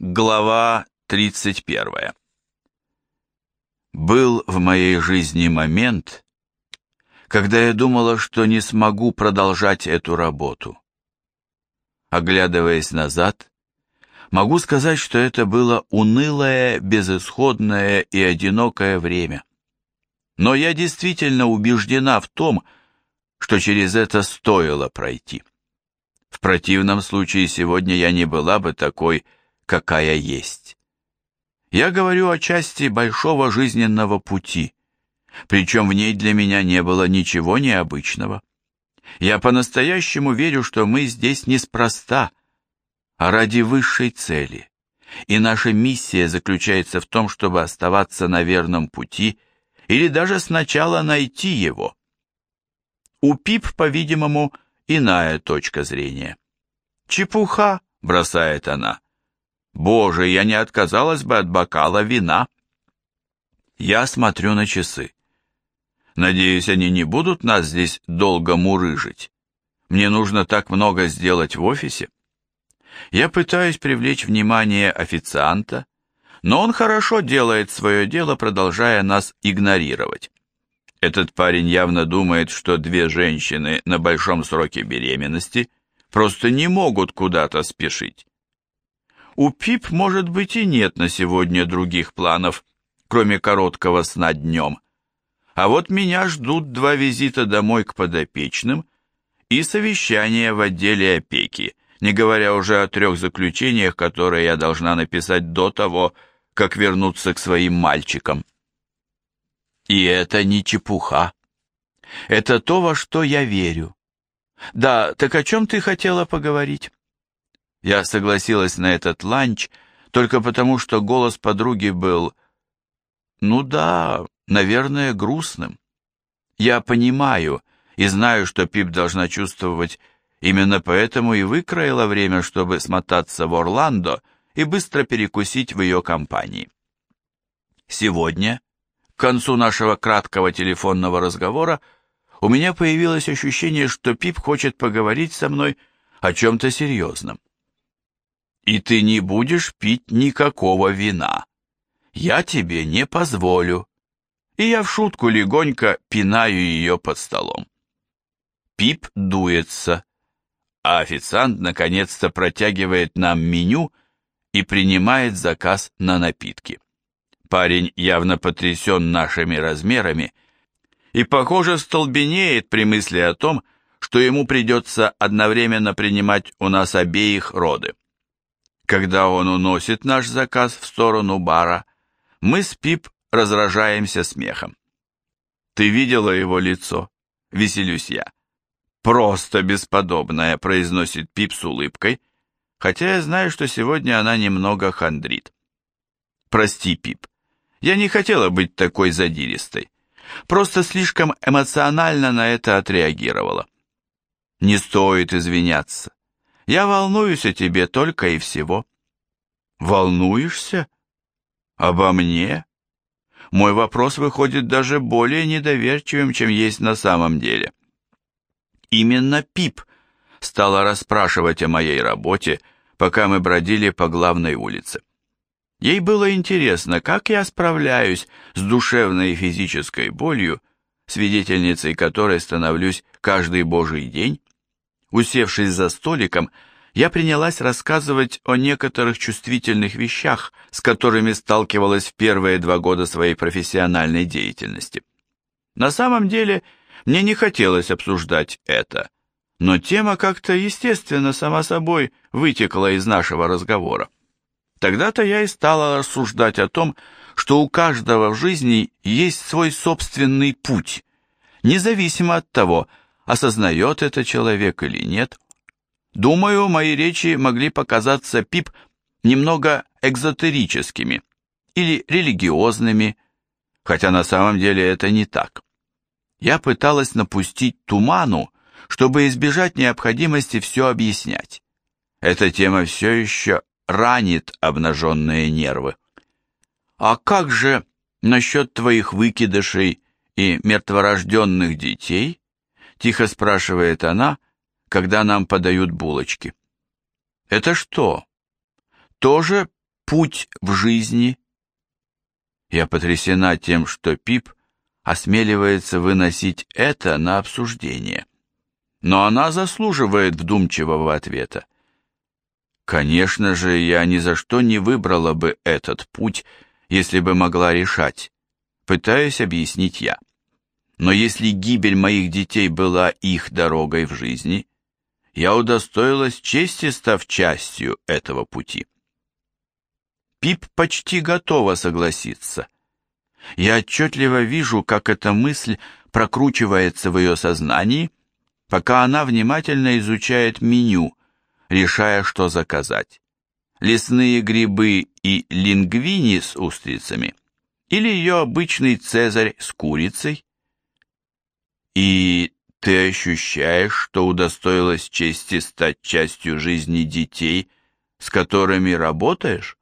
Глава 31 Был в моей жизни момент, когда я думала, что не смогу продолжать эту работу. Оглядываясь назад, могу сказать, что это было унылое, безысходное и одинокое время. Но я действительно убеждена в том, что через это стоило пройти. В противном случае сегодня я не была бы такой, какая есть. Я говорю о части большого жизненного пути, причем в ней для меня не было ничего необычного. Я по-настоящему верю, что мы здесь неспроста, а ради высшей цели. И наша миссия заключается в том, чтобы оставаться на верном пути или даже сначала найти его. У Пип, по-видимому, иная точка зрения. «Чепуха!» — бросает она. Боже, я не отказалась бы от бокала вина. Я смотрю на часы. Надеюсь, они не будут нас здесь долго мурыжить. Мне нужно так много сделать в офисе. Я пытаюсь привлечь внимание официанта, но он хорошо делает свое дело, продолжая нас игнорировать. Этот парень явно думает, что две женщины на большом сроке беременности просто не могут куда-то спешить. У Пип, может быть, и нет на сегодня других планов, кроме короткого сна днем. А вот меня ждут два визита домой к подопечным и совещание в отделе опеки, не говоря уже о трех заключениях, которые я должна написать до того, как вернуться к своим мальчикам. И это не чепуха. Это то, во что я верю. Да, так о чем ты хотела поговорить? Я согласилась на этот ланч только потому, что голос подруги был, ну да, наверное, грустным. Я понимаю и знаю, что Пип должна чувствовать, именно поэтому и выкроила время, чтобы смотаться в Орландо и быстро перекусить в ее компании. Сегодня, к концу нашего краткого телефонного разговора, у меня появилось ощущение, что Пип хочет поговорить со мной о чем-то серьезном и ты не будешь пить никакого вина. Я тебе не позволю. И я в шутку легонько пинаю ее под столом. Пип дуется, а официант наконец-то протягивает нам меню и принимает заказ на напитки. Парень явно потрясен нашими размерами и, похоже, столбенеет при мысли о том, что ему придется одновременно принимать у нас обеих роды. Когда он уносит наш заказ в сторону бара, мы с Пип разражаемся смехом. «Ты видела его лицо?» — веселюсь я. «Просто бесподобное», — произносит Пип с улыбкой, хотя я знаю, что сегодня она немного хандрит. «Прости, Пип, я не хотела быть такой задиристой, просто слишком эмоционально на это отреагировала». «Не стоит извиняться. Я волнуюсь о тебе только и всего. Волнуешься? Обо мне? Мой вопрос выходит даже более недоверчивым, чем есть на самом деле. Именно Пип стала расспрашивать о моей работе, пока мы бродили по главной улице. Ей было интересно, как я справляюсь с душевной и физической болью, свидетельницей которой становлюсь каждый божий день, Усевшись за столиком, я принялась рассказывать о некоторых чувствительных вещах, с которыми сталкивалась в первые два года своей профессиональной деятельности. На самом деле, мне не хотелось обсуждать это, но тема как-то естественно сама собой вытекла из нашего разговора. Тогда-то я и стала рассуждать о том, что у каждого в жизни есть свой собственный путь, независимо от того, осознает это человек или нет. Думаю, мои речи могли показаться Пип немного экзотерическими или религиозными, хотя на самом деле это не так. Я пыталась напустить туману, чтобы избежать необходимости все объяснять. Эта тема все еще ранит обнаженные нервы. А как же насчет твоих выкидышей и мертворожденных детей? Тихо спрашивает она, когда нам подают булочки. Это что? Тоже путь в жизни. Я потрясена тем, что Пип осмеливается выносить это на обсуждение. Но она заслуживает вдумчивого ответа. Конечно же, я ни за что не выбрала бы этот путь, если бы могла решать. Пытаюсь объяснить я. Но если гибель моих детей была их дорогой в жизни, я удостоилась чести, став частью этого пути. Пип почти готова согласиться. Я отчетливо вижу, как эта мысль прокручивается в ее сознании, пока она внимательно изучает меню, решая, что заказать. Лесные грибы и лингвини с устрицами или ее обычный цезарь с курицей. И ты ощущаешь, что удостоилась чести стать частью жизни детей, с которыми работаешь?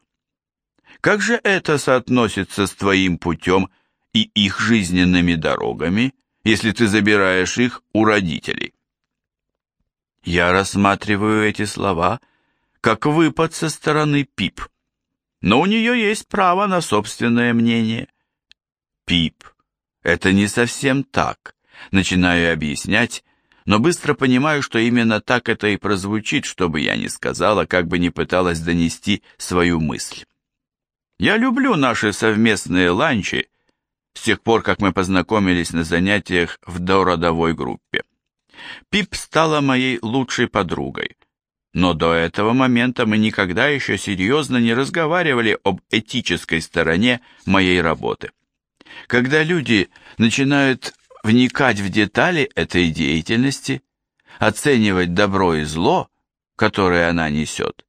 Как же это соотносится с твоим путем и их жизненными дорогами, если ты забираешь их у родителей? Я рассматриваю эти слова как выпад со стороны Пип, но у нее есть право на собственное мнение. Пип, это не совсем так, начинаю объяснять, но быстро понимаю, что именно так это и прозвучит, чтобы я не сказала, как бы не пыталась донести свою мысль. Я люблю наши совместные ланчи с тех пор, как мы познакомились на занятиях в дородовой группе. Пип стала моей лучшей подругой, но до этого момента мы никогда еще серьезно не разговаривали об этической стороне моей работы. Когда люди начинают вникать в детали этой деятельности, оценивать добро и зло, которое она несет,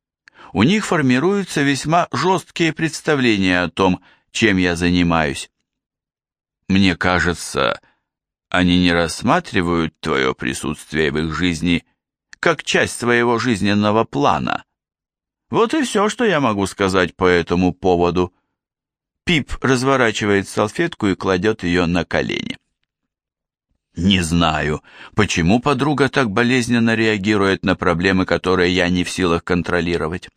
у них формируются весьма жесткие представления о том, чем я занимаюсь. Мне кажется, они не рассматривают твое присутствие в их жизни как часть своего жизненного плана. Вот и все, что я могу сказать по этому поводу. Пип разворачивает салфетку и кладет ее на колени. Не знаю, почему подруга так болезненно реагирует на проблемы, которые я не в силах контролировать.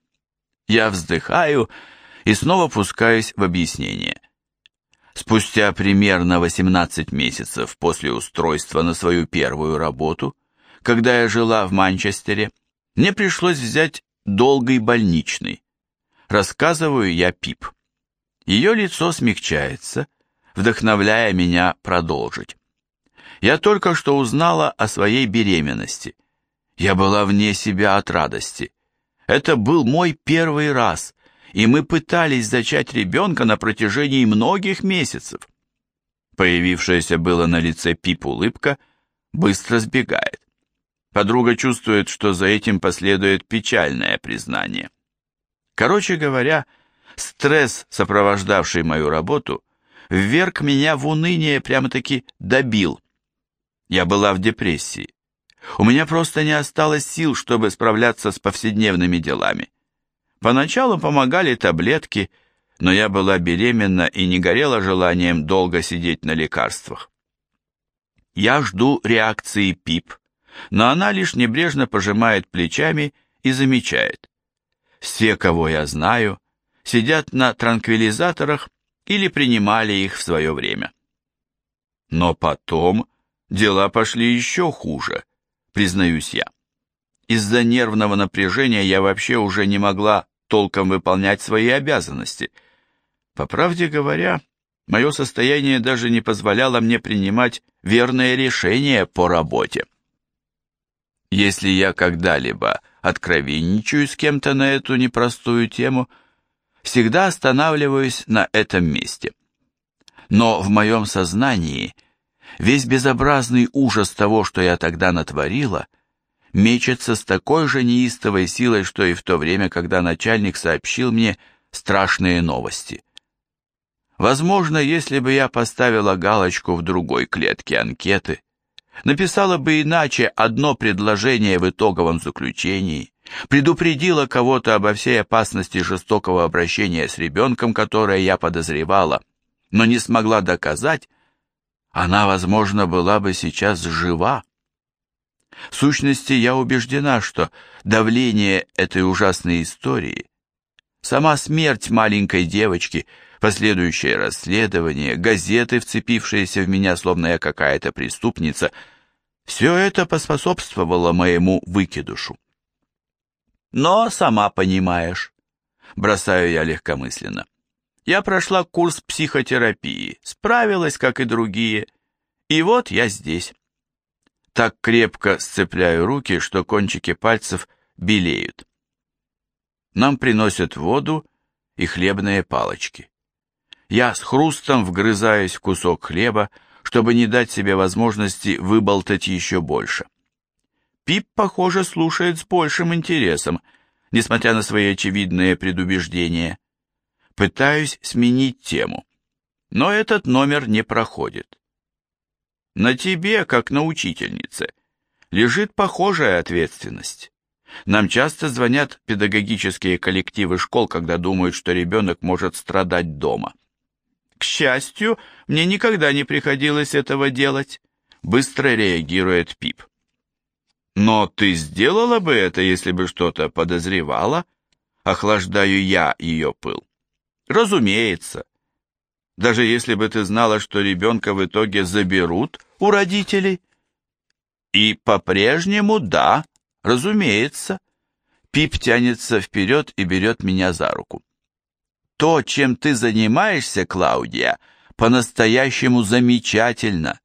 Я вздыхаю и снова пускаюсь в объяснение. Спустя примерно 18 месяцев после устройства на свою первую работу, когда я жила в Манчестере, мне пришлось взять долгий больничный. Рассказываю я Пип. Ее лицо смягчается, вдохновляя меня продолжить. Я только что узнала о своей беременности. Я была вне себя от радости. Это был мой первый раз, и мы пытались зачать ребенка на протяжении многих месяцев. Появившаяся было на лице Пип улыбка быстро сбегает. Подруга чувствует, что за этим последует печальное признание. Короче говоря, стресс, сопровождавший мою работу, вверг меня в уныние, прямо-таки добил. Я была в депрессии. У меня просто не осталось сил, чтобы справляться с повседневными делами. Поначалу помогали таблетки, но я была беременна и не горела желанием долго сидеть на лекарствах. Я жду реакции ПИП, но она лишь небрежно пожимает плечами и замечает. Все, кого я знаю, сидят на транквилизаторах или принимали их в свое время. Но потом дела пошли еще хуже, признаюсь я. Из-за нервного напряжения я вообще уже не могла толком выполнять свои обязанности. По правде говоря, мое состояние даже не позволяло мне принимать верные решения по работе. Если я когда-либо откровенничаю с кем-то на эту непростую тему, всегда останавливаюсь на этом месте. Но в моем сознании – Весь безобразный ужас того, что я тогда натворила, мечется с такой же неистовой силой, что и в то время, когда начальник сообщил мне страшные новости. Возможно, если бы я поставила галочку в другой клетке анкеты, написала бы иначе одно предложение в итоговом заключении, предупредила кого-то обо всей опасности жестокого обращения с ребенком, которое я подозревала, но не смогла доказать, она, возможно, была бы сейчас жива. В сущности, я убеждена, что давление этой ужасной истории Сама смерть маленькой девочки, последующее расследование, газеты, вцепившиеся в меня, словно я какая-то преступница, все это поспособствовало моему выкидушу. Но, сама понимаешь, бросаю я легкомысленно. Я прошла курс психотерапии, справилась, как и другие, и вот я здесь. Так крепко сцепляю руки, что кончики пальцев белеют. Нам приносят воду и хлебные палочки. Я с хрустом вгрызаюсь в кусок хлеба, чтобы не дать себе возможности выболтать еще больше. Пип, похоже, слушает с большим интересом, несмотря на свои очевидные предубеждения. Пытаюсь сменить тему, но этот номер не проходит. На тебе, как на учительнице, лежит похожая ответственность. Нам часто звонят педагогические коллективы школ, когда думают, что ребенок может страдать дома. К счастью, мне никогда не приходилось этого делать, быстро реагирует Пип. Но ты сделала бы это, если бы что-то подозревала? Охлаждаю я ее пыл. Разумеется. Даже если бы ты знала, что ребенка в итоге заберут у родителей. И по-прежнему да, разумеется. Пип тянется вперед и берет меня за руку. То, чем ты занимаешься, Клаудия, по-настоящему замечательно.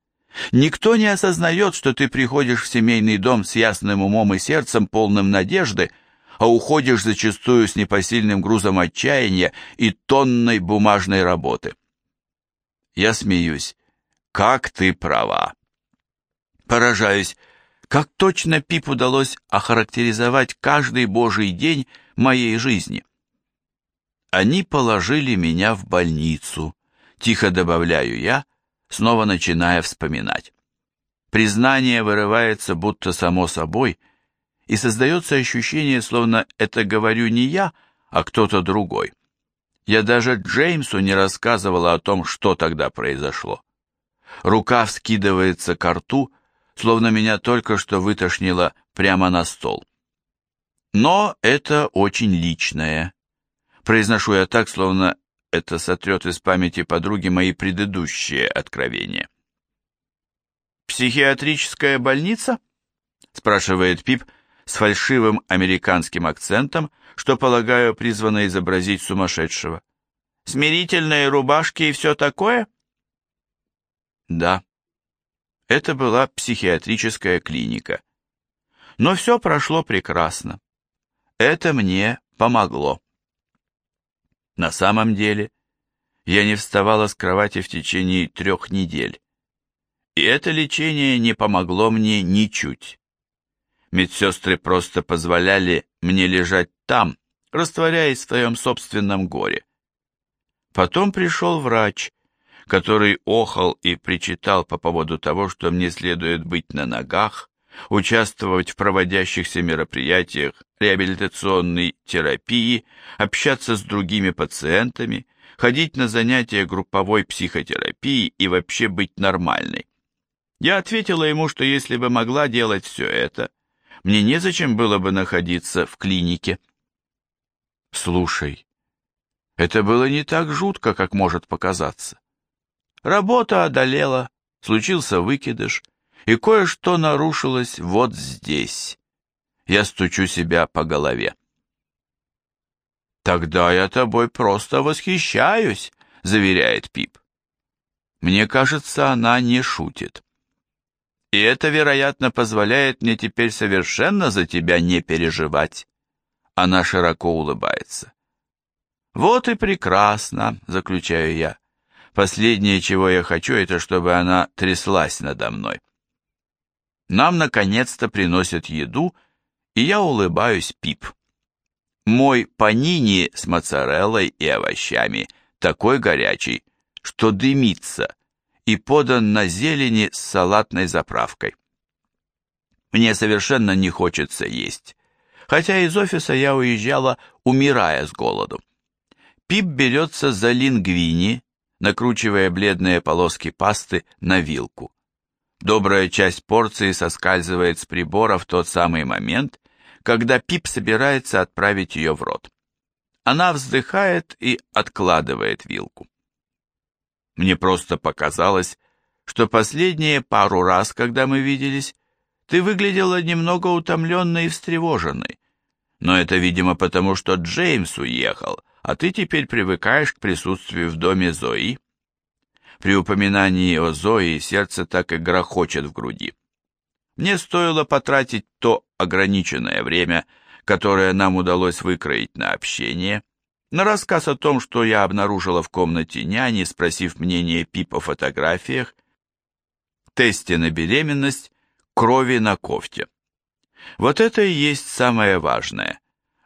Никто не осознает, что ты приходишь в семейный дом с ясным умом и сердцем, полным надежды, а уходишь зачастую с непосильным грузом отчаяния и тонной бумажной работы. Я смеюсь. Как ты права. Поражаюсь, как точно Пип удалось охарактеризовать каждый божий день моей жизни. Они положили меня в больницу, тихо добавляю я, снова начиная вспоминать. Признание вырывается будто само собой, и создается ощущение, словно это говорю не я, а кто-то другой. Я даже Джеймсу не рассказывала о том, что тогда произошло. Рука вскидывается к рту, словно меня только что вытошнило прямо на стол. Но это очень личное. Произношу я так, словно это сотрет из памяти подруги мои предыдущие откровения. «Психиатрическая больница?» — спрашивает Пип с фальшивым американским акцентом, что, полагаю, призвано изобразить сумасшедшего. «Смирительные рубашки и все такое?» «Да, это была психиатрическая клиника. Но все прошло прекрасно. Это мне помогло. На самом деле, я не вставала с кровати в течение трех недель. И это лечение не помогло мне ничуть. Медсестры просто позволяли мне лежать там, растворяясь в своем собственном горе. Потом пришел врач, который охал и причитал по поводу того, что мне следует быть на ногах, участвовать в проводящихся мероприятиях реабилитационной терапии, общаться с другими пациентами, ходить на занятия групповой психотерапии и вообще быть нормальной. Я ответила ему, что если бы могла делать все это, мне незачем было бы находиться в клинике. Слушай, это было не так жутко, как может показаться. Работа одолела, случился выкидыш, и кое-что нарушилось вот здесь. Я стучу себя по голове. «Тогда я тобой просто восхищаюсь», — заверяет Пип. Мне кажется, она не шутит. И это, вероятно, позволяет мне теперь совершенно за тебя не переживать. Она широко улыбается. «Вот и прекрасно», — заключаю я. «Последнее, чего я хочу, это чтобы она тряслась надо мной». Нам наконец-то приносят еду, и я улыбаюсь Пип. Мой панини с моцареллой и овощами такой горячий, что дымится, и подан на зелени с салатной заправкой. Мне совершенно не хочется есть, хотя из офиса я уезжала, умирая с голоду. Пип берется за лингвини, накручивая бледные полоски пасты на вилку. Добрая часть порции соскальзывает с прибора в тот самый момент, когда Пип собирается отправить ее в рот. Она вздыхает и откладывает вилку. Мне просто показалось, что последние пару раз, когда мы виделись, ты выглядела немного утомленной и встревоженной. Но это, видимо, потому что Джеймс уехал, а ты теперь привыкаешь к присутствию в доме Зои. При упоминании о Зои сердце так и грохочет в груди. Мне стоило потратить то ограниченное время, которое нам удалось выкроить на общение, на рассказ о том, что я обнаружила в комнате няни, спросив мнение Пип о фотографиях, тесте на беременность, крови на кофте. Вот это и есть самое важное,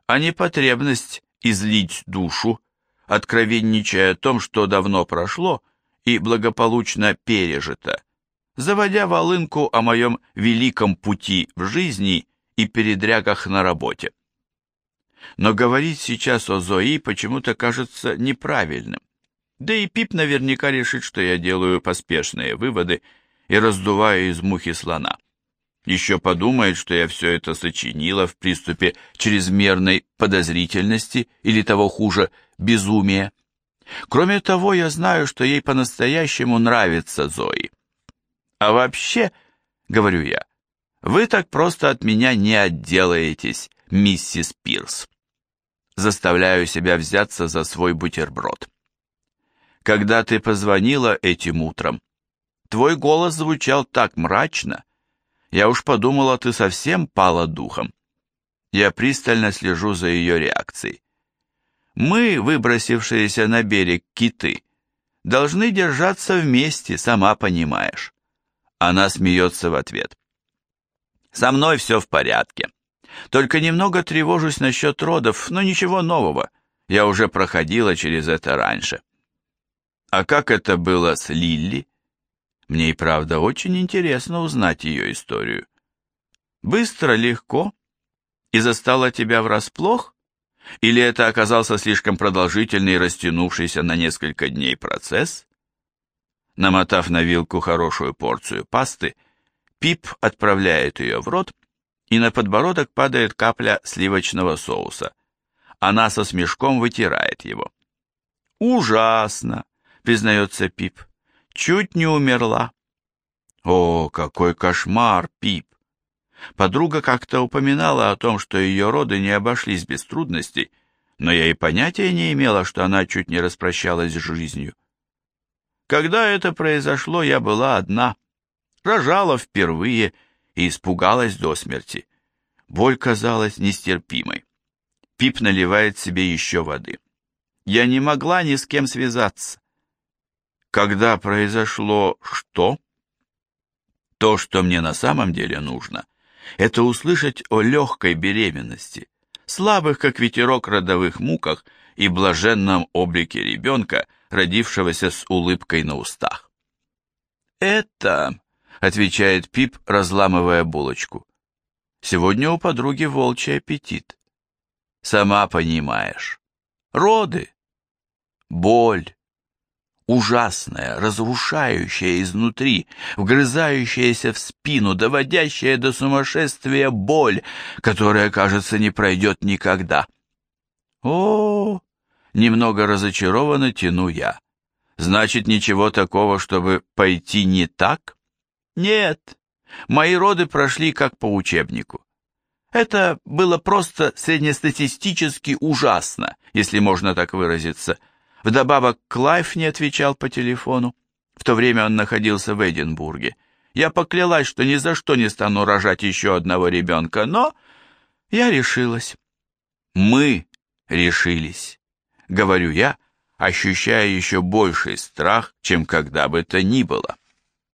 а не потребность излить душу, откровенничая о том, что давно прошло и благополучно пережито, заводя волынку о моем великом пути в жизни и передрягах на работе. Но говорить сейчас о Зои почему-то кажется неправильным. Да и Пип наверняка решит, что я делаю поспешные выводы и раздуваю из мухи слона. Еще подумает, что я все это сочинила в приступе чрезмерной подозрительности или того хуже, безумия. Кроме того, я знаю, что ей по-настоящему нравится Зои. А вообще, говорю я, вы так просто от меня не отделаетесь, миссис Пирс. Заставляю себя взяться за свой бутерброд. Когда ты позвонила этим утром, твой голос звучал так мрачно, я уж подумала, ты совсем пала духом. Я пристально слежу за ее реакцией. Мы, выбросившиеся на берег киты, должны держаться вместе, сама понимаешь. Она смеется в ответ. Со мной все в порядке. Только немного тревожусь насчет родов, но ничего нового. Я уже проходила через это раньше. А как это было с Лилли? Мне и правда очень интересно узнать ее историю. Быстро, легко? И застала тебя врасплох? Или это оказался слишком продолжительный и растянувшийся на несколько дней процесс? Намотав на вилку хорошую порцию пасты, Пип отправляет ее в рот, и на подбородок падает капля сливочного соуса. Она со смешком вытирает его. «Ужасно!» — признается Пип. Чуть не умерла. О, какой кошмар, Пип! Подруга как-то упоминала о том, что ее роды не обошлись без трудностей, но я и понятия не имела, что она чуть не распрощалась с жизнью. Когда это произошло, я была одна, рожала впервые и испугалась до смерти. Боль казалась нестерпимой. Пип наливает себе еще воды. Я не могла ни с кем связаться. Когда произошло что? То, что мне на самом деле нужно, это услышать о легкой беременности, слабых, как ветерок, родовых муках и блаженном облике ребенка, родившегося с улыбкой на устах. «Это...» — отвечает Пип, разламывая булочку. «Сегодня у подруги волчий аппетит. Сама понимаешь. Роды, боль, ужасная, разрушающая изнутри, вгрызающаяся в спину, доводящая до сумасшествия боль, которая, кажется, не пройдет никогда. О, немного разочарованно тяну я. Значит, ничего такого, чтобы пойти не так? Нет, мои роды прошли как по учебнику. Это было просто среднестатистически ужасно, если можно так выразиться, Вдобавок Клайв не отвечал по телефону. В то время он находился в Эдинбурге. Я поклялась, что ни за что не стану рожать еще одного ребенка, но я решилась. Мы решились, говорю я, ощущая еще больший страх, чем когда бы то ни было.